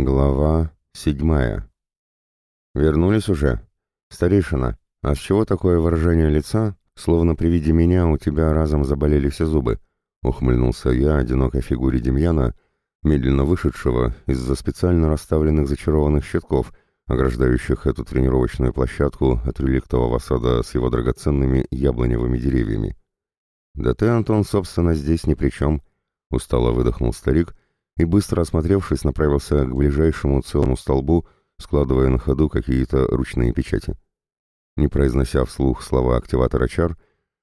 Глава седьмая. «Вернулись уже? Старейшина, а с чего такое выражение лица, словно при виде меня у тебя разом заболели все зубы?» — ухмыльнулся я одинокой фигуре Демьяна, медленно вышедшего из-за специально расставленных зачарованных щитков, ограждающих эту тренировочную площадку от реликтового сада с его драгоценными яблоневыми деревьями. «Да ты, Антон, собственно, здесь ни при чем», — устало выдохнул старик — и, быстро осмотревшись, направился к ближайшему целому столбу, складывая на ходу какие-то ручные печати. Не произнося вслух слова активатора чар,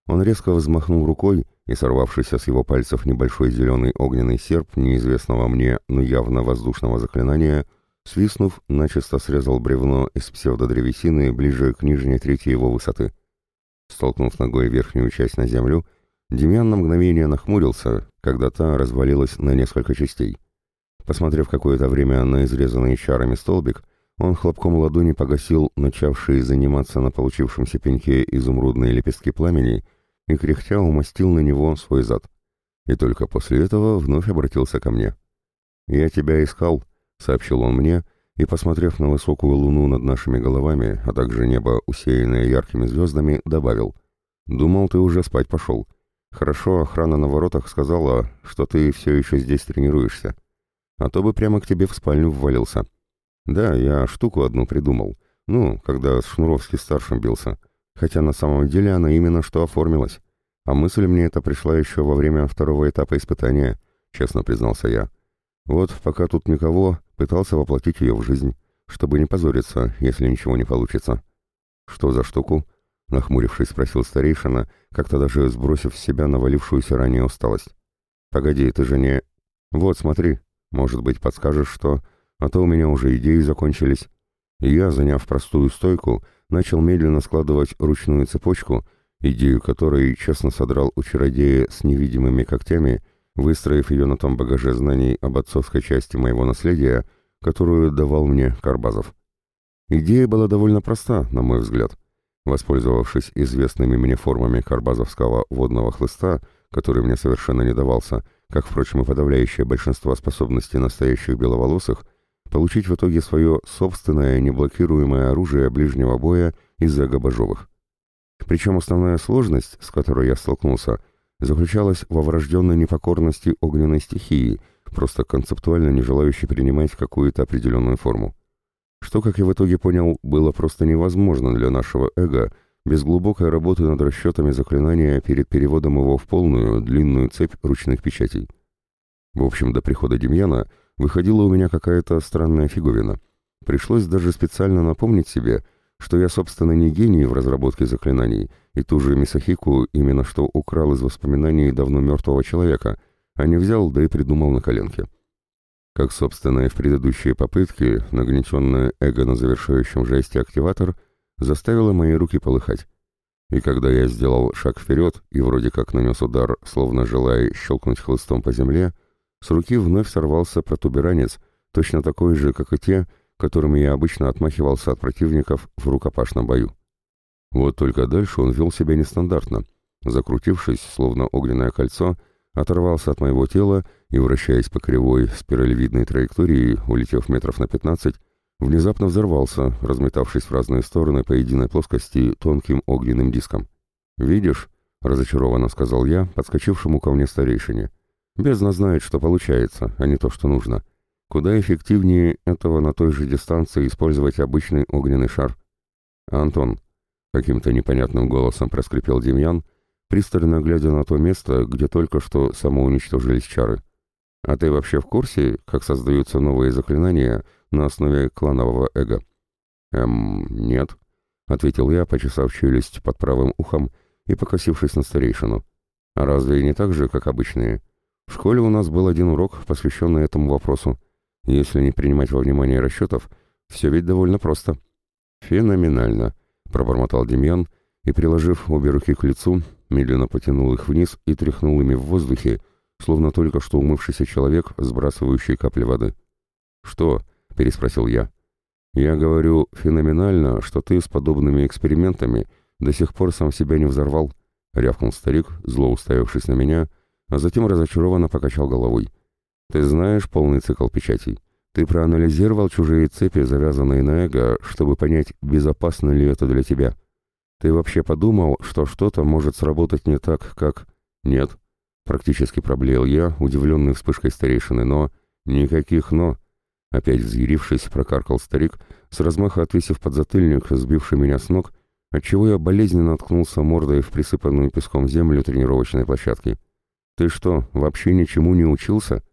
он резко взмахнул рукой, и сорвавшийся с его пальцев небольшой зеленый огненный серп неизвестного мне, но явно воздушного заклинания, свистнув, начисто срезал бревно из псевдодревесины ближе к нижней трети его высоты. Столкнув ногой верхнюю часть на землю, Демьян на мгновение нахмурился, когда та развалилась на несколько частей. Посмотрев какое-то время на изрезанный чарами столбик, он хлопком ладони погасил начавшие заниматься на получившемся пеньке изумрудные лепестки пламени и кряхтя умастил на него свой зад. И только после этого вновь обратился ко мне. «Я тебя искал», — сообщил он мне, и, посмотрев на высокую луну над нашими головами, а также небо, усеянное яркими звездами, добавил. «Думал, ты уже спать пошел. Хорошо, охрана на воротах сказала, что ты все еще здесь тренируешься а то бы прямо к тебе в спальню ввалился. Да, я штуку одну придумал. Ну, когда с Шнуровски-старшим бился. Хотя на самом деле она именно что оформилась. А мысль мне эта пришла еще во время второго этапа испытания, честно признался я. Вот, пока тут никого, пытался воплотить ее в жизнь, чтобы не позориться, если ничего не получится. Что за штуку? Нахмурившись, спросил старейшина, как-то даже сбросив с себя навалившуюся ранее усталость. «Погоди, ты же не...» «Вот, смотри», может быть, подскажешь, что... А то у меня уже идеи закончились. И я, заняв простую стойку, начал медленно складывать ручную цепочку, идею которой честно содрал у чародея с невидимыми когтями, выстроив ее на том багаже знаний об отцовской части моего наследия, которую давал мне Карбазов. Идея была довольно проста, на мой взгляд. Воспользовавшись известными мне формами карбазовского водного хлыста, который мне совершенно не давался, как, впрочем, и подавляющее большинство способностей настоящих беловолосых, получить в итоге свое собственное неблокируемое оружие ближнего боя из-за габажовых. Причем основная сложность, с которой я столкнулся, заключалась во врожденной непокорности огненной стихии, просто концептуально не желающей принимать какую-то определенную форму. Что, как я в итоге понял, было просто невозможно для нашего эго – без глубокой работы над расчетами заклинания перед переводом его в полную, длинную цепь ручных печатей. В общем, до прихода Демьяна выходила у меня какая-то странная фиговина. Пришлось даже специально напомнить себе, что я, собственно, не гений в разработке заклинаний, и ту же Мисахику именно что украл из воспоминаний давно мертвого человека, а не взял, да и придумал на коленке. Как, собственно, и в предыдущие попытки, нагнетенное эго на завершающем жесте активатор заставила мои руки полыхать. И когда я сделал шаг вперед и вроде как нанес удар, словно желая щелкнуть хлыстом по земле, с руки вновь сорвался протуберанец, точно такой же, как и те, которыми я обычно отмахивался от противников в рукопашном бою. Вот только дальше он вел себя нестандартно. Закрутившись, словно огненное кольцо, оторвался от моего тела и, вращаясь по кривой спиралевидной траектории, улетев метров на пятнадцать, внезапно взорвался, разметавшись в разные стороны по единой плоскости тонким огненным диском. «Видишь?» — разочарованно сказал я, подскочившему ко мне старейшине. «Бездна знает, что получается, а не то, что нужно. Куда эффективнее этого на той же дистанции использовать обычный огненный шар?» «Антон», — каким-то непонятным голосом проскрипел Демьян, пристально глядя на то место, где только что самоуничтожились чары. «А ты вообще в курсе, как создаются новые заклинания на основе кланового эго. «Эм, нет», — ответил я, почесав челюсть под правым ухом и покосившись на старейшину. «А разве не так же, как обычные? В школе у нас был один урок, посвященный этому вопросу. Если не принимать во внимание расчетов, все ведь довольно просто». «Феноменально», — пробормотал Демьян и, приложив обе руки к лицу, медленно потянул их вниз и тряхнул ими в воздухе, словно только что умывшийся человек, сбрасывающий капли воды. «Что?» — переспросил я. «Я говорю, феноменально, что ты с подобными экспериментами до сих пор сам себя не взорвал», — рявкнул старик, зло уставившись на меня, а затем разочарованно покачал головой. «Ты знаешь полный цикл печатей? Ты проанализировал чужие цепи, завязанные на эго, чтобы понять, безопасно ли это для тебя. Ты вообще подумал, что что-то может сработать не так, как... Нет. Практически проблеял я, удивленный вспышкой старейшины, но... Никаких «но». Опять взъярившись, прокаркал старик, с размаха отвесив подзатыльник, сбивший меня с ног, отчего я болезненно наткнулся мордой в присыпанную песком землю тренировочной площадки. «Ты что, вообще ничему не учился?»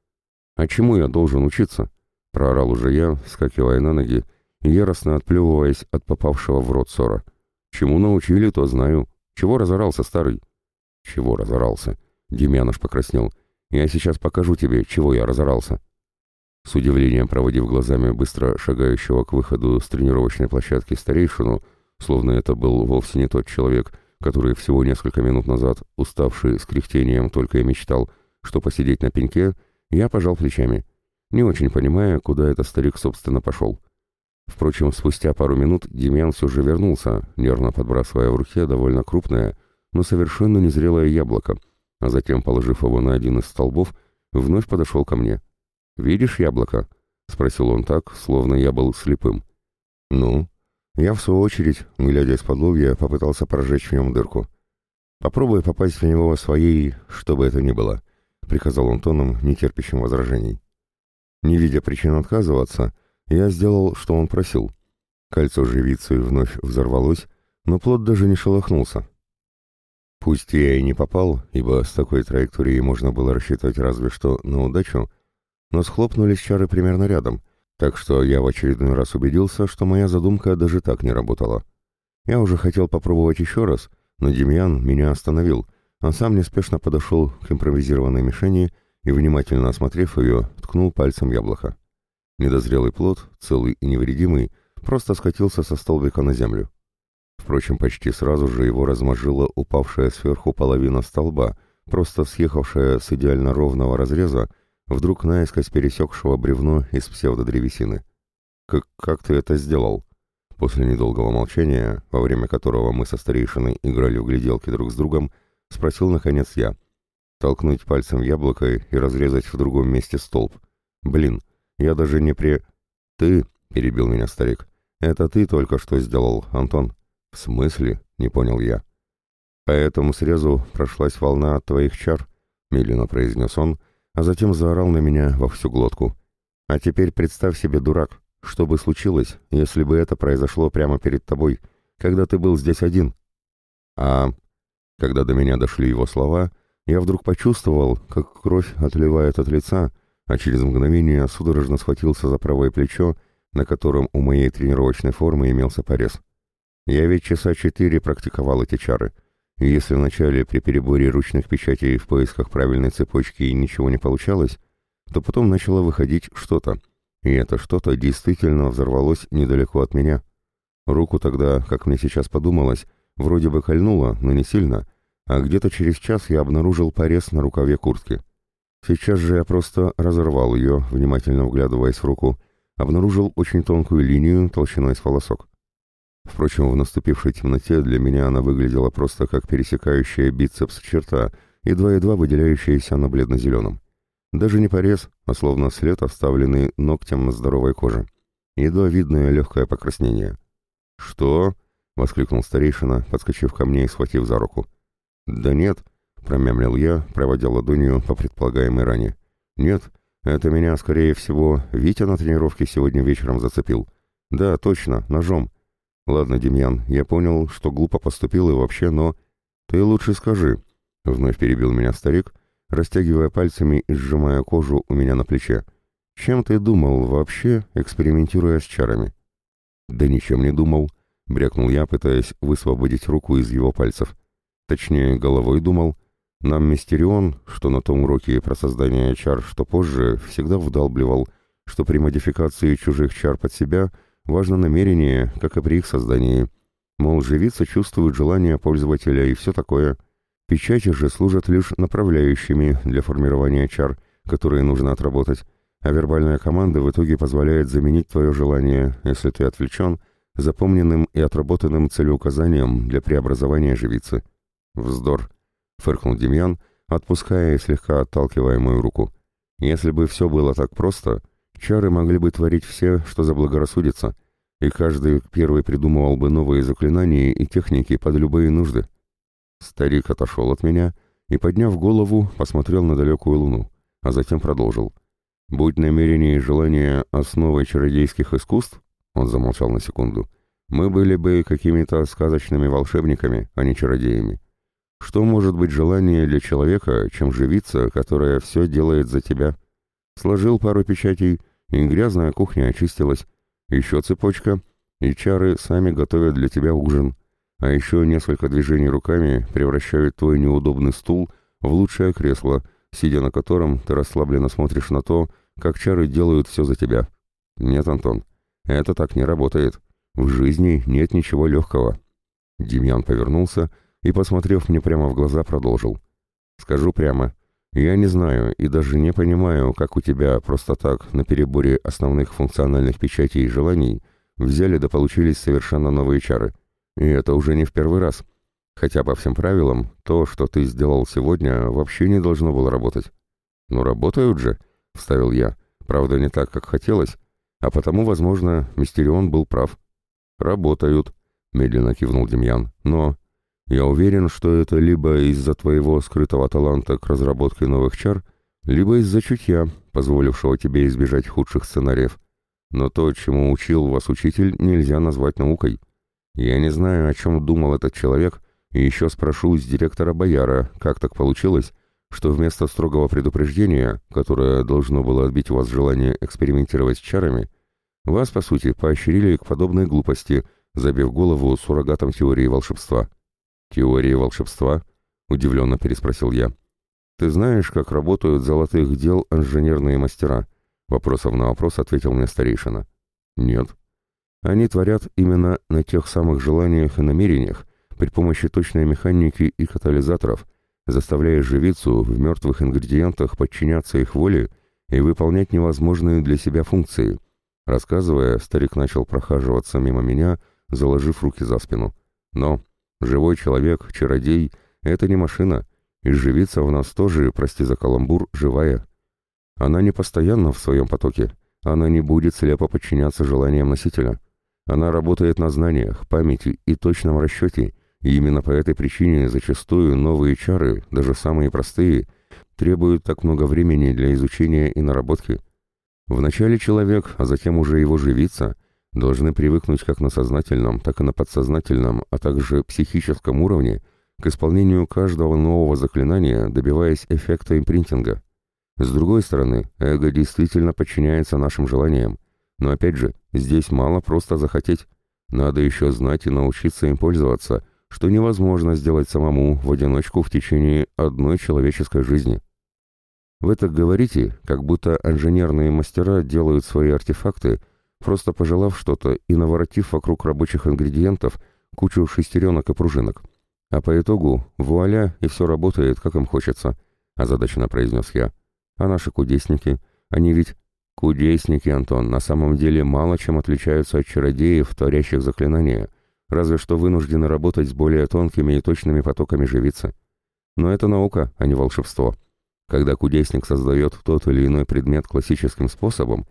«А чему я должен учиться?» — проорал уже я, вскакивая на ноги яростно отплевываясь от попавшего в рот ссора. «Чему научили, то знаю. Чего разорался, старый?» «Чего разорался?» — Демьяныш покраснел. «Я сейчас покажу тебе, чего я разорался». С удивлением проводив глазами быстро шагающего к выходу с тренировочной площадки старейшину, словно это был вовсе не тот человек, который всего несколько минут назад, уставший с кряхтением, только и мечтал, что посидеть на пеньке, я пожал плечами, не очень понимая, куда этот старик, собственно, пошел. Впрочем, спустя пару минут Демьян все же вернулся, нервно подбрасывая в руке довольно крупное, но совершенно незрелое яблоко, а затем, положив его на один из столбов, вновь подошел ко мне. «Видишь яблоко?» — спросил он так, словно я был слепым. «Ну?» Я, в свою очередь, глядя из-под попытался прожечь в нем дырку. «Попробуй попасть в него своей, что бы это ни было», — приказал он тоном, нетерпящим возражений. Не видя причин отказываться, я сделал, что он просил. Кольцо живицы вновь взорвалось, но плод даже не шелохнулся. Пусть я и не попал, ибо с такой траекторией можно было рассчитывать разве что на удачу, но схлопнулись чары примерно рядом, так что я в очередной раз убедился, что моя задумка даже так не работала. Я уже хотел попробовать еще раз, но Демьян меня остановил, а сам неспешно подошел к импровизированной мишени и, внимательно осмотрев ее, ткнул пальцем яблоко. Недозрелый плод, целый и невредимый, просто скатился со столбика на землю. Впрочем, почти сразу же его размозжила упавшая сверху половина столба, просто съехавшая с идеально ровного разреза, вдруг наискось пересекшего бревно из псевдодревесины. «Как, как ты это сделал?» После недолгого молчания, во время которого мы со старейшиной играли в гляделки друг с другом, спросил наконец я. Толкнуть пальцем яблоко и разрезать в другом месте столб. «Блин, я даже не при...» «Ты?» — перебил меня старик. «Это ты только что сделал, Антон». «В смысле?» — не понял я. «По этому срезу прошлась волна от твоих чар», — медленно произнес он, — а затем заорал на меня во всю глотку. «А теперь представь себе, дурак, что бы случилось, если бы это произошло прямо перед тобой, когда ты был здесь один?» «А...» Когда до меня дошли его слова, я вдруг почувствовал, как кровь отливает от лица, а через мгновение судорожно схватился за правое плечо, на котором у моей тренировочной формы имелся порез. Я ведь часа четыре практиковал эти чары — и если вначале при переборе ручных печатей в поисках правильной цепочки ничего не получалось, то потом начало выходить что-то, и это что-то действительно взорвалось недалеко от меня. Руку тогда, как мне сейчас подумалось, вроде бы кольнуло, но не сильно, а где-то через час я обнаружил порез на рукаве куртки. Сейчас же я просто разорвал ее, внимательно вглядываясь в руку, обнаружил очень тонкую линию толщиной с волосок. Впрочем, в наступившей темноте для меня она выглядела просто как пересекающая бицепс черта, едва-едва выделяющаяся на бледно-зеленом. Даже не порез, а словно след, оставленный ногтем на здоровой коже. Едва видное легкое покраснение. «Что?» — воскликнул старейшина, подскочив ко мне и схватив за руку. «Да нет», — промямлил я, проводя ладонью по предполагаемой ране. «Нет, это меня, скорее всего, Витя на тренировке сегодня вечером зацепил. Да, точно, ножом. «Ладно, Демьян, я понял, что глупо поступил и вообще, но...» «Ты лучше скажи», — вновь перебил меня старик, растягивая пальцами и сжимая кожу у меня на плече. «Чем ты думал вообще, экспериментируя с чарами?» «Да ничем не думал», — брякнул я, пытаясь высвободить руку из его пальцев. Точнее, головой думал. Нам Мистерион, что на том уроке про создание чар, что позже, всегда вдалбливал, что при модификации чужих чар под себя — Важно намерение, как и при их создании. Мол, живица чувствует желание пользователя и все такое. Печати же служат лишь направляющими для формирования чар, которые нужно отработать, а вербальная команда в итоге позволяет заменить твое желание, если ты отвлечен, запомненным и отработанным целеуказанием для преобразования живицы. «Вздор!» — фыркнул Демьян, отпуская и слегка отталкивая мою руку. «Если бы все было так просто, чары могли бы творить все, что заблагорассудится, и каждый первый придумывал бы новые заклинания и техники под любые нужды. Старик отошел от меня и, подняв голову, посмотрел на далекую луну, а затем продолжил. «Будь намерение и желание основой чародейских искусств, он замолчал на секунду, мы были бы какими-то сказочными волшебниками, а не чародеями. Что может быть желание для человека, чем живица, которая все делает за тебя? Сложил пару печатей, и грязная кухня очистилась. Еще цепочка, и чары сами готовят для тебя ужин. А еще несколько движений руками превращают твой неудобный стул в лучшее кресло, сидя на котором ты расслабленно смотришь на то, как чары делают все за тебя. Нет, Антон, это так не работает. В жизни нет ничего легкого. Демьян повернулся и, посмотрев мне прямо в глаза, продолжил. Скажу прямо, я не знаю и даже не понимаю, как у тебя просто так, на переборе основных функциональных печатей и желаний, взяли да получились совершенно новые чары. И это уже не в первый раз. Хотя по всем правилам, то, что ты сделал сегодня, вообще не должно было работать. «Ну, работают же», — вставил я. «Правда, не так, как хотелось, а потому, возможно, Мистерион был прав». «Работают», — медленно кивнул Демьян. «Но я уверен, что это либо из-за твоего скрытого таланта к разработке новых чар, либо из-за чутья, позволившего тебе избежать худших сценариев. Но то, чему учил вас учитель, нельзя назвать наукой». Я не знаю, о чем думал этот человек, и еще спрошу с директора Бояра, как так получилось, что вместо строгого предупреждения, которое должно было отбить у вас желание экспериментировать с чарами, вас, по сути, поощрили к подобной глупости, забив голову суррогатом теории волшебства. «Теории волшебства?» — удивленно переспросил я. «Ты знаешь, как работают золотых дел инженерные мастера?» Вопросом на вопрос ответил мне старейшина. «Нет», они творят именно на тех самых желаниях и намерениях, при помощи точной механики и катализаторов, заставляя живицу в мертвых ингредиентах подчиняться их воле и выполнять невозможные для себя функции. Рассказывая, старик начал прохаживаться мимо меня, заложив руки за спину. Но живой человек, чародей — это не машина, и живица в нас тоже, прости за каламбур, живая. Она не постоянно в своем потоке, она не будет слепо подчиняться желаниям носителя. Она работает на знаниях, памяти и точном расчете, и именно по этой причине зачастую новые чары, даже самые простые, требуют так много времени для изучения и наработки. Вначале человек, а затем уже его живица, должны привыкнуть как на сознательном, так и на подсознательном, а также психическом уровне к исполнению каждого нового заклинания, добиваясь эффекта импринтинга. С другой стороны, эго действительно подчиняется нашим желаниям, но опять же, здесь мало просто захотеть. Надо еще знать и научиться им пользоваться, что невозможно сделать самому в одиночку в течение одной человеческой жизни. Вы так говорите, как будто инженерные мастера делают свои артефакты, просто пожелав что-то и наворотив вокруг рабочих ингредиентов кучу шестеренок и пружинок. А по итогу, вуаля, и все работает, как им хочется, озадаченно произнес я. А наши кудесники, они ведь Кудесники, Антон, на самом деле мало чем отличаются от чародеев, творящих заклинания, разве что вынуждены работать с более тонкими и точными потоками живицы. Но это наука, а не волшебство. Когда кудесник создает тот или иной предмет классическим способом,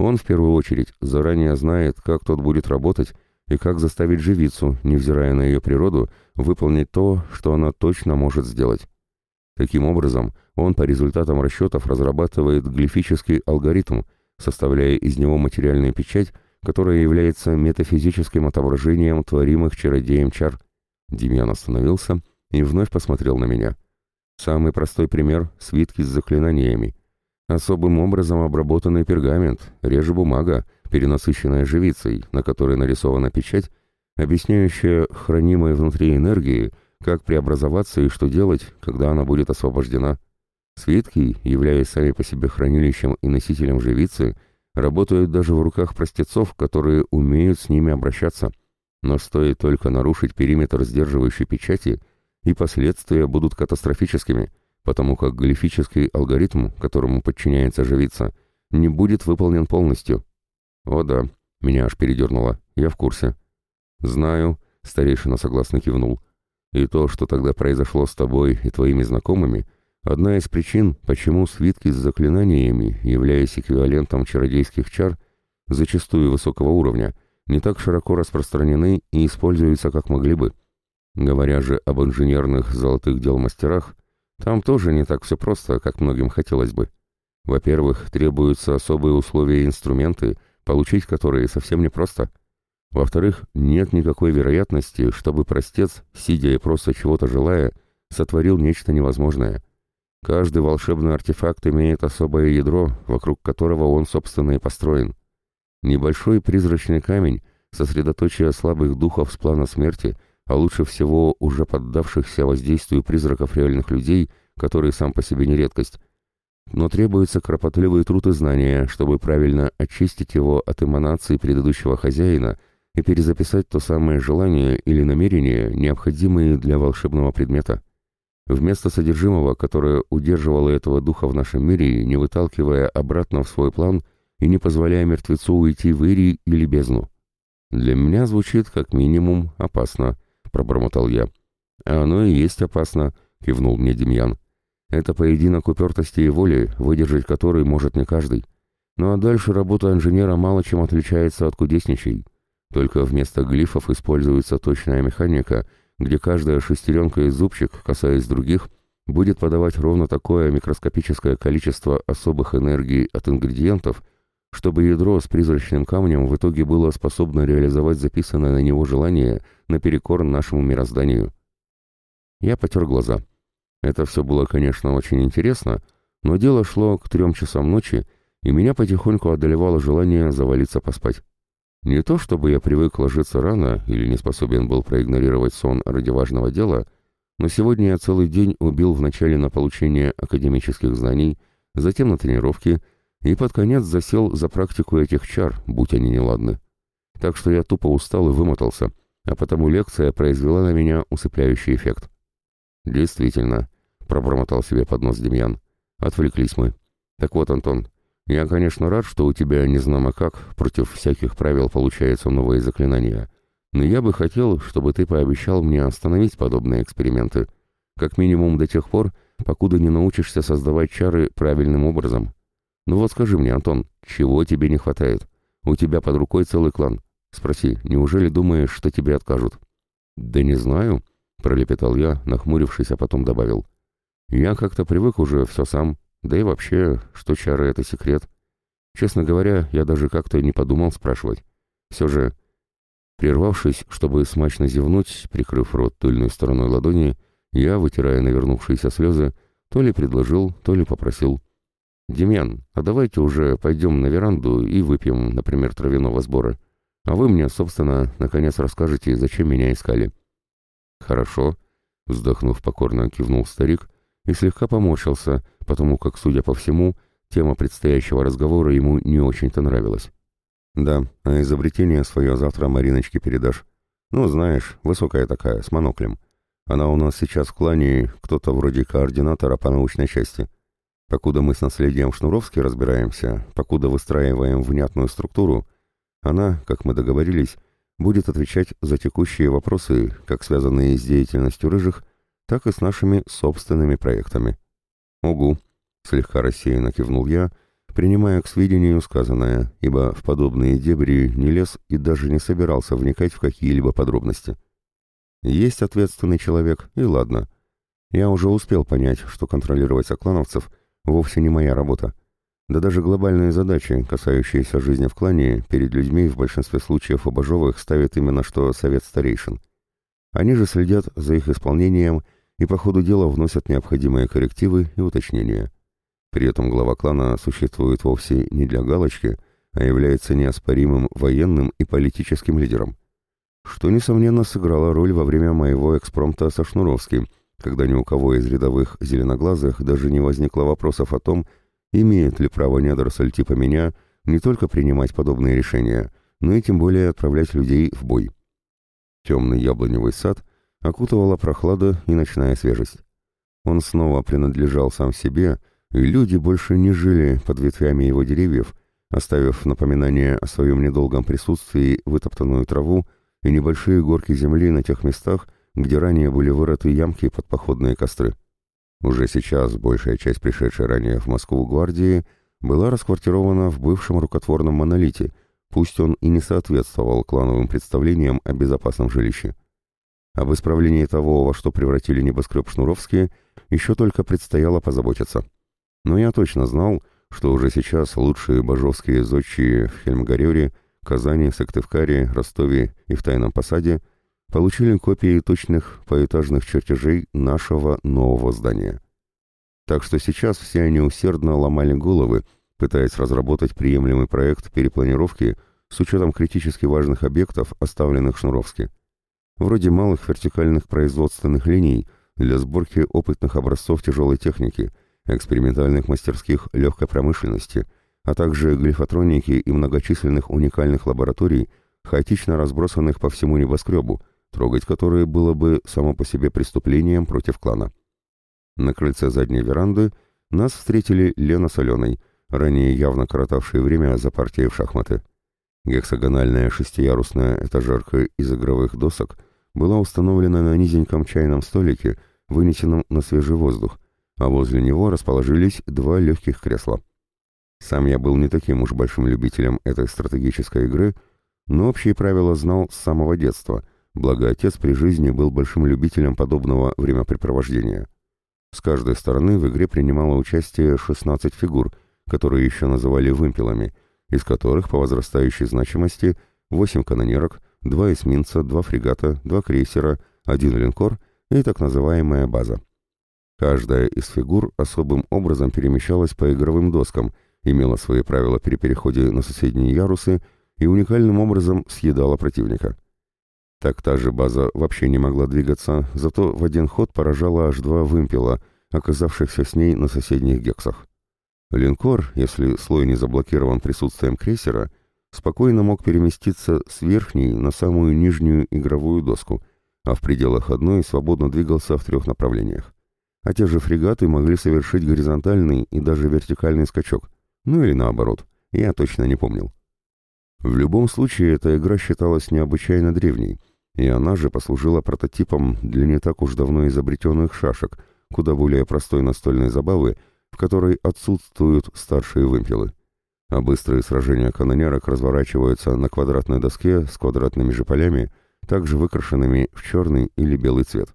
он в первую очередь заранее знает, как тот будет работать и как заставить живицу, невзирая на ее природу, выполнить то, что она точно может сделать. Таким образом, он по результатам расчетов разрабатывает глифический алгоритм, составляя из него материальную печать, которая является метафизическим отображением творимых чародеем чар. Демьян остановился и вновь посмотрел на меня. Самый простой пример — свитки с заклинаниями. Особым образом обработанный пергамент, реже бумага, перенасыщенная живицей, на которой нарисована печать, объясняющая хранимой внутри энергии — как преобразоваться и что делать, когда она будет освобождена. Свитки, являясь сами по себе хранилищем и носителем живицы, работают даже в руках простецов, которые умеют с ними обращаться. Но стоит только нарушить периметр сдерживающей печати, и последствия будут катастрофическими, потому как глифический алгоритм, которому подчиняется живица, не будет выполнен полностью. «О да», — меня аж передернуло, — «я в курсе». «Знаю», — старейшина согласно кивнул, — и то, что тогда произошло с тобой и твоими знакомыми, Одна из причин, почему свитки с заклинаниями, являясь эквивалентом чародейских чар, зачастую высокого уровня, не так широко распространены и используются, как могли бы. Говоря же об инженерных золотых дел мастерах, там тоже не так все просто, как многим хотелось бы. Во-первых, требуются особые условия и инструменты, получить которые совсем непросто. Во-вторых, нет никакой вероятности, чтобы простец, сидя и просто чего-то желая, сотворил нечто невозможное. Каждый волшебный артефакт имеет особое ядро, вокруг которого он, собственно, и построен. Небольшой призрачный камень, сосредоточие слабых духов с плана смерти, а лучше всего уже поддавшихся воздействию призраков реальных людей, которые сам по себе не редкость. Но требуется кропотливый труд и знания, чтобы правильно очистить его от эманации предыдущего хозяина и перезаписать то самое желание или намерение, необходимые для волшебного предмета. Вместо содержимого, которое удерживало этого духа в нашем мире, не выталкивая обратно в свой план и не позволяя мертвецу уйти в Ирий или бездну. «Для меня звучит, как минимум, опасно», — пробормотал я. «А оно и есть опасно», — кивнул мне Демьян. «Это поединок упертости и воли, выдержать который может не каждый. Ну а дальше работа инженера мало чем отличается от кудесничей. Только вместо глифов используется точная механика — где каждая шестеренка и зубчик, касаясь других, будет подавать ровно такое микроскопическое количество особых энергий от ингредиентов, чтобы ядро с призрачным камнем в итоге было способно реализовать записанное на него желание наперекор нашему мирозданию. Я потер глаза. Это все было, конечно, очень интересно, но дело шло к трем часам ночи, и меня потихоньку одолевало желание завалиться поспать. Не то чтобы я привык ложиться рано или не способен был проигнорировать сон ради важного дела, но сегодня я целый день убил вначале на получение академических знаний, затем на тренировки и под конец засел за практику этих чар, будь они неладны. Так что я тупо устал и вымотался, а потому лекция произвела на меня усыпляющий эффект. «Действительно», — пробормотал себе под нос Демьян, — «отвлеклись мы. Так вот, Антон, я, конечно, рад, что у тебя незнамо как против всяких правил получаются новые заклинания, но я бы хотел, чтобы ты пообещал мне остановить подобные эксперименты, как минимум до тех пор, покуда не научишься создавать чары правильным образом. Ну вот скажи мне, Антон, чего тебе не хватает? У тебя под рукой целый клан. Спроси, неужели думаешь, что тебе откажут? Да не знаю, пролепетал я, нахмурившись, а потом добавил. Я как-то привык уже все сам, да и вообще, что чары — это секрет. Честно говоря, я даже как-то не подумал спрашивать. Все же, прервавшись, чтобы смачно зевнуть, прикрыв рот тыльной стороной ладони, я, вытирая навернувшиеся слезы, то ли предложил, то ли попросил. «Демьян, а давайте уже пойдем на веранду и выпьем, например, травяного сбора. А вы мне, собственно, наконец расскажете, зачем меня искали». «Хорошо», — вздохнув покорно, кивнул старик и слегка поморщился, потому как, судя по всему, тема предстоящего разговора ему не очень-то нравилась. «Да, а изобретение свое завтра Мариночке передашь. Ну, знаешь, высокая такая, с моноклем. Она у нас сейчас в клане кто-то вроде координатора по научной части. Покуда мы с наследием Шнуровски разбираемся, покуда выстраиваем внятную структуру, она, как мы договорились, будет отвечать за текущие вопросы, как связанные с деятельностью рыжих, так и с нашими собственными проектами. «Угу», — слегка рассеянно кивнул я, принимая к сведению сказанное, ибо в подобные дебри не лез и даже не собирался вникать в какие-либо подробности. Есть ответственный человек, и ладно. Я уже успел понять, что контролировать соклановцев вовсе не моя работа. Да даже глобальные задачи, касающиеся жизни в клане, перед людьми в большинстве случаев обожовых ставит именно что совет старейшин. Они же следят за их исполнением и по ходу дела вносят необходимые коррективы и уточнения. При этом глава клана существует вовсе не для галочки, а является неоспоримым военным и политическим лидером. Что, несомненно, сыграло роль во время моего экспромта со Шнуровским, когда ни у кого из рядовых зеленоглазых даже не возникло вопросов о том, имеет ли право недоросль типа меня не только принимать подобные решения, но и тем более отправлять людей в бой. Темный яблоневый сад окутывала прохлада и ночная свежесть. Он снова принадлежал сам себе, и люди больше не жили под ветвями его деревьев, оставив напоминание о своем недолгом присутствии вытоптанную траву и небольшие горки земли на тех местах, где ранее были вырыты ямки под походные костры. Уже сейчас большая часть пришедшей ранее в Москву гвардии была расквартирована в бывшем рукотворном монолите, пусть он и не соответствовал клановым представлениям о безопасном жилище. Об исправлении того, во что превратили небоскреб Шнуровские, еще только предстояло позаботиться. Но я точно знал, что уже сейчас лучшие божовские зодчие в Хельмгарёре, Казани, Сыктывкаре, Ростове и в Тайном Посаде получили копии точных поэтажных чертежей нашего нового здания. Так что сейчас все они усердно ломали головы, пытаясь разработать приемлемый проект перепланировки с учетом критически важных объектов, оставленных Шнуровски. Вроде малых вертикальных производственных линий для сборки опытных образцов тяжелой техники, экспериментальных мастерских легкой промышленности, а также глифотроники и многочисленных уникальных лабораторий, хаотично разбросанных по всему небоскребу, трогать которые было бы само по себе преступлением против клана. На крыльце задней веранды нас встретили Лена с Аленой, ранее явно коротавшие время за партией в шахматы. Гексагональная шестиярусная этажерка из игровых досок была установлена на низеньком чайном столике, вынесенном на свежий воздух, а возле него расположились два легких кресла. Сам я был не таким уж большим любителем этой стратегической игры, но общие правила знал с самого детства, благо отец при жизни был большим любителем подобного времяпрепровождения. С каждой стороны в игре принимало участие 16 фигур, которые еще называли вымпелами, из которых по возрастающей значимости 8 канонерок, 2 эсминца, 2 фрегата, 2 крейсера, 1 линкор и так называемая база. Каждая из фигур особым образом перемещалась по игровым доскам, имела свои правила при переходе на соседние ярусы и уникальным образом съедала противника. Так та же база вообще не могла двигаться, зато в один ход поражала аж два вымпела, оказавшихся с ней на соседних гексах. Линкор, если слой не заблокирован присутствием крейсера, спокойно мог переместиться с верхней на самую нижнюю игровую доску, а в пределах одной свободно двигался в трех направлениях. А те же фрегаты могли совершить горизонтальный и даже вертикальный скачок, ну или наоборот, я точно не помнил. В любом случае, эта игра считалась необычайно древней, и она же послужила прототипом для не так уж давно изобретенных шашек, куда более простой настольной забавы, в которой отсутствуют старшие вымпелы. А быстрые сражения канонерок разворачиваются на квадратной доске с квадратными же полями, также выкрашенными в черный или белый цвет.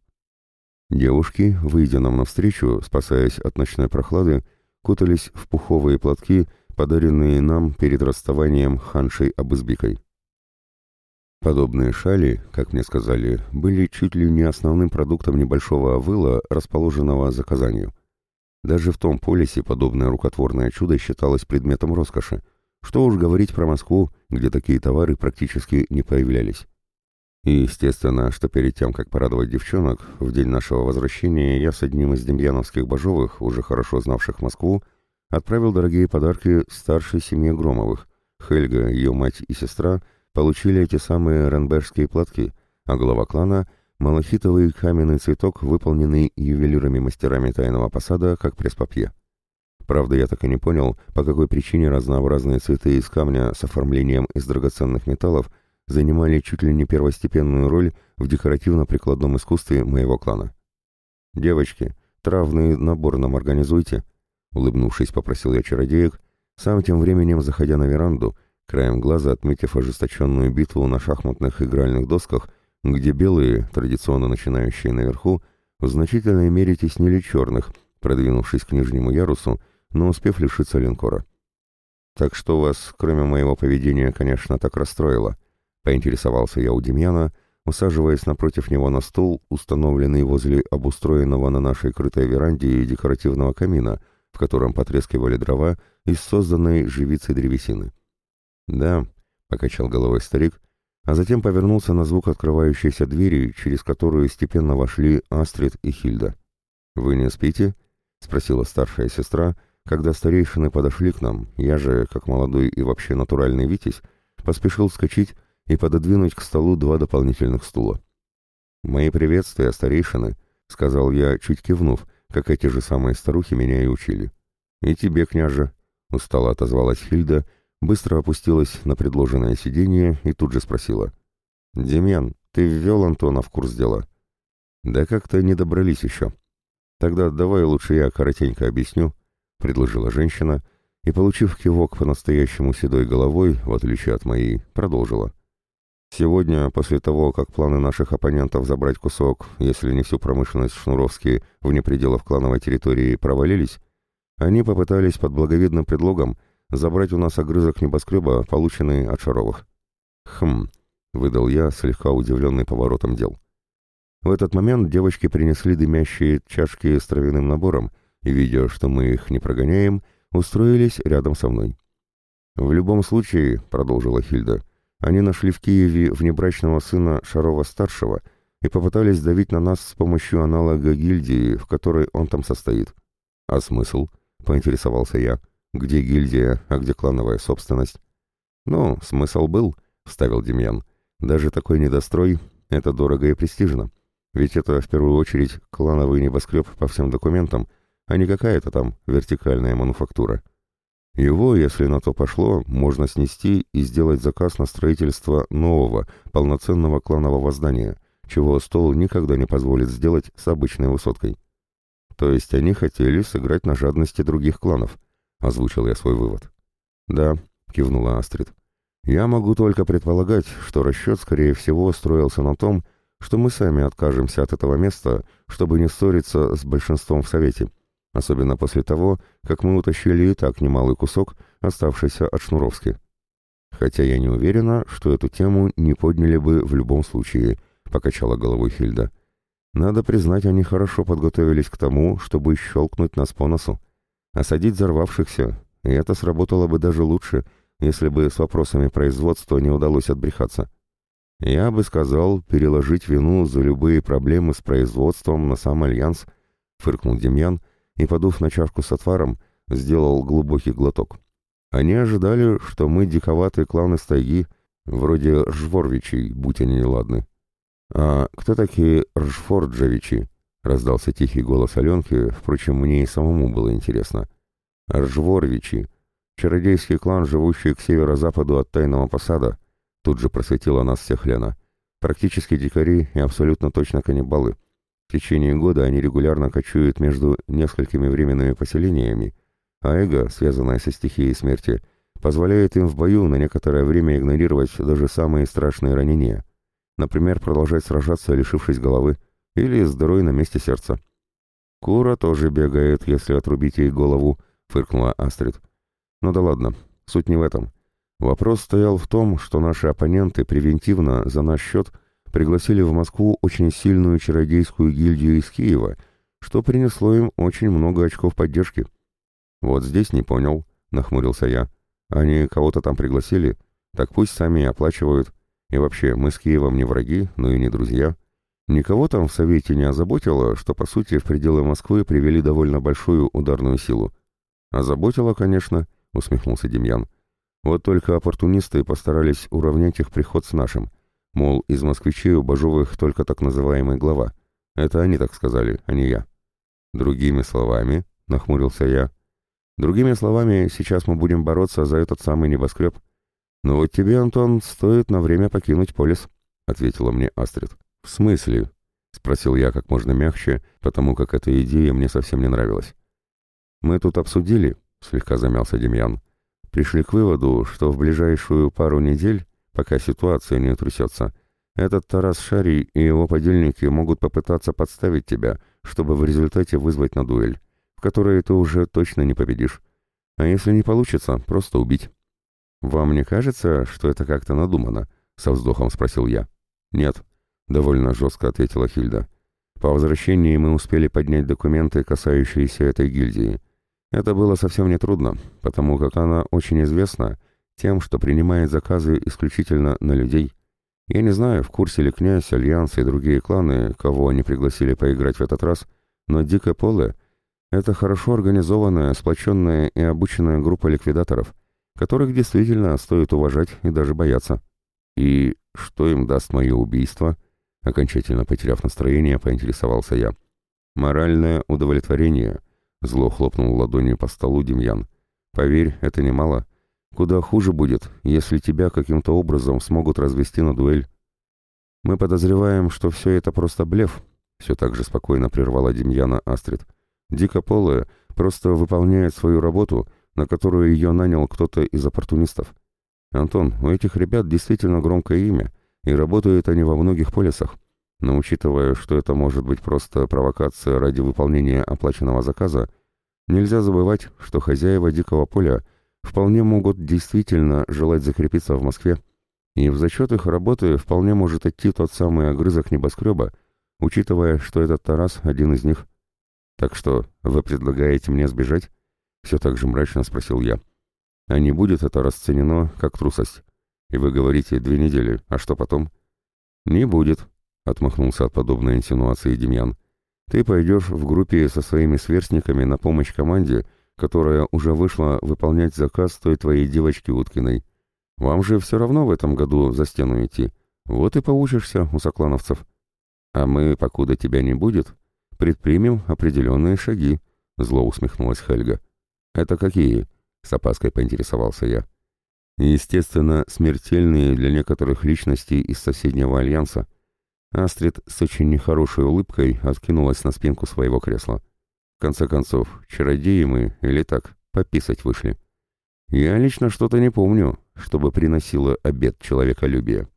Девушки, выйдя нам навстречу, спасаясь от ночной прохлады, кутались в пуховые платки, подаренные нам перед расставанием ханшей Абызбикой. Подобные шали, как мне сказали, были чуть ли не основным продуктом небольшого выла, расположенного за Казанью. Даже в том полисе подобное рукотворное чудо считалось предметом роскоши. Что уж говорить про Москву, где такие товары практически не появлялись. И естественно, что перед тем, как порадовать девчонок, в день нашего возвращения я с одним из демьяновских божовых, уже хорошо знавших Москву, отправил дорогие подарки старшей семье Громовых. Хельга, ее мать и сестра – получили эти самые ренбергские платки, а глава клана — малахитовый каменный цветок, выполненный ювелирами-мастерами тайного посада, как пресс-папье. Правда, я так и не понял, по какой причине разнообразные цветы из камня с оформлением из драгоценных металлов занимали чуть ли не первостепенную роль в декоративно-прикладном искусстве моего клана. «Девочки, травный набор нам организуйте», — улыбнувшись, попросил я чародеек, сам тем временем заходя на веранду краем глаза отметив ожесточенную битву на шахматных игральных досках, где белые, традиционно начинающие наверху, в значительной мере теснили черных, продвинувшись к нижнему ярусу, но успев лишиться линкора. «Так что вас, кроме моего поведения, конечно, так расстроило?» — поинтересовался я у Демьяна, усаживаясь напротив него на стул, установленный возле обустроенного на нашей крытой веранде декоративного камина, в котором потрескивали дрова из созданной живицей древесины. «Да», — покачал головой старик, а затем повернулся на звук открывающейся двери, через которую степенно вошли Астрид и Хильда. «Вы не спите?» — спросила старшая сестра, когда старейшины подошли к нам. Я же, как молодой и вообще натуральный Витязь, поспешил вскочить и пододвинуть к столу два дополнительных стула. «Мои приветствия, старейшины», — сказал я, чуть кивнув, как эти же самые старухи меня и учили. «И тебе, княже», — устало отозвалась Хильда, быстро опустилась на предложенное сиденье и тут же спросила. «Демьян, ты ввел Антона в курс дела?» «Да как-то не добрались еще». Тогда давай лучше я коротенько объясню, предложила женщина и, получив кивок по-настоящему седой головой, в отличие от моей, продолжила. Сегодня, после того, как планы наших оппонентов забрать кусок, если не всю промышленность Шнуровски вне пределов клановой территории, провалились, они попытались под благовидным предлогом забрать у нас огрызок небоскреба, полученный от Шаровых. «Хм», — выдал я, слегка удивленный поворотом дел. В этот момент девочки принесли дымящие чашки с травяным набором, и, видя, что мы их не прогоняем, устроились рядом со мной. «В любом случае», — продолжила Хильда, — «они нашли в Киеве внебрачного сына Шарова-старшего и попытались давить на нас с помощью аналога гильдии, в которой он там состоит». «А смысл?» — поинтересовался я. «Где гильдия, а где клановая собственность?» «Ну, смысл был», — вставил Демьян. «Даже такой недострой — это дорого и престижно. Ведь это, в первую очередь, клановый небоскреб по всем документам, а не какая-то там вертикальная мануфактура. Его, если на то пошло, можно снести и сделать заказ на строительство нового, полноценного кланового здания, чего стол никогда не позволит сделать с обычной высоткой. То есть они хотели сыграть на жадности других кланов, озвучил я свой вывод. Да, кивнула Астрид. Я могу только предполагать, что расчет, скорее всего, строился на том, что мы сами откажемся от этого места, чтобы не ссориться с большинством в Совете, особенно после того, как мы утащили и так немалый кусок, оставшийся от Шнуровски. Хотя я не уверена, что эту тему не подняли бы в любом случае, покачала головой Хильда. Надо признать, они хорошо подготовились к тому, чтобы щелкнуть нас по носу. Осадить взорвавшихся, и это сработало бы даже лучше, если бы с вопросами производства не удалось отбрехаться. Я бы сказал, переложить вину за любые проблемы с производством на сам Альянс, фыркнул Демьян и, подув на чашку с отваром, сделал глубокий глоток. Они ожидали, что мы диковатые кланы из тайги, вроде Ржворвичей, будь они неладны. «А кто такие Ржфорджевичи?» — раздался тихий голос Аленки, впрочем, мне и самому было интересно. «Ржворвичи. Чародейский клан, живущий к северо-западу от Тайного Посада», — тут же просветила нас всех Лена. «Практически дикари и абсолютно точно каннибалы. В течение года они регулярно кочуют между несколькими временными поселениями, а эго, связанное со стихией смерти, позволяет им в бою на некоторое время игнорировать даже самые страшные ранения». Например, продолжать сражаться, лишившись головы, или дырой на месте сердца. «Кура тоже бегает, если отрубить ей голову», — фыркнула Астрид. «Ну да ладно, суть не в этом. Вопрос стоял в том, что наши оппоненты превентивно, за наш счет, пригласили в Москву очень сильную чародейскую гильдию из Киева, что принесло им очень много очков поддержки. «Вот здесь не понял», — нахмурился я. «Они кого-то там пригласили? Так пусть сами и оплачивают. И вообще, мы с Киевом не враги, но и не друзья. Никого там в Совете не озаботило, что, по сути, в пределы Москвы привели довольно большую ударную силу. Озаботило, конечно, усмехнулся Демьян. Вот только оппортунисты постарались уравнять их приход с нашим. Мол, из москвичей у Бажовых только так называемый глава. Это они так сказали, а не я. Другими словами, нахмурился я. Другими словами, сейчас мы будем бороться за этот самый небоскреб. «Но вот тебе, Антон, стоит на время покинуть полис», — ответила мне Астрид. «В смысле?» — спросил я как можно мягче, потому как эта идея мне совсем не нравилась. «Мы тут обсудили», — слегка замялся Демьян, — «пришли к выводу, что в ближайшую пару недель, пока ситуация не утрясется, этот Тарас Шарий и его подельники могут попытаться подставить тебя, чтобы в результате вызвать на дуэль, в которой ты уже точно не победишь. А если не получится, просто убить». «Вам не кажется, что это как-то надумано?» — со вздохом спросил я. «Нет», — довольно жестко ответила Хильда. «По возвращении мы успели поднять документы, касающиеся этой гильдии. Это было совсем нетрудно, потому как она очень известна тем, что принимает заказы исключительно на людей. Я не знаю, в курсе ли князь, Альянс и другие кланы, кого они пригласили поиграть в этот раз, но Дикое Поле — это хорошо организованная, сплоченная и обученная группа ликвидаторов — которых действительно стоит уважать и даже бояться. И что им даст мое убийство? Окончательно потеряв настроение, поинтересовался я. Моральное удовлетворение. Зло хлопнул ладонью по столу Демьян. Поверь, это немало. Куда хуже будет, если тебя каким-то образом смогут развести на дуэль. Мы подозреваем, что все это просто блеф, Все так же спокойно прервала Демьяна Астрид. Дикополая просто выполняет свою работу, на которую ее нанял кто-то из оппортунистов. Антон, у этих ребят действительно громкое имя, и работают они во многих полисах. Но учитывая, что это может быть просто провокация ради выполнения оплаченного заказа, нельзя забывать, что хозяева дикого поля вполне могут действительно желать закрепиться в Москве, и в зачет их работы вполне может идти тот самый огрызок небоскреба, учитывая, что этот Тарас один из них. «Так что, вы предлагаете мне сбежать?» — все так же мрачно спросил я. «А не будет это расценено как трусость? И вы говорите две недели, а что потом?» «Не будет», — отмахнулся от подобной инсинуации Демьян. «Ты пойдешь в группе со своими сверстниками на помощь команде, которая уже вышла выполнять заказ той твоей девочки Уткиной. Вам же все равно в этом году за стену идти. Вот и поучишься у соклановцев. А мы, покуда тебя не будет, предпримем определенные шаги», — зло усмехнулась Хельга. «Это какие?» — с опаской поинтересовался я. «Естественно, смертельные для некоторых личностей из соседнего альянса». Астрид с очень нехорошей улыбкой откинулась на спинку своего кресла. В конце концов, чародеи мы или так, пописать вышли. Я лично что-то не помню, чтобы приносило обед человеколюбия.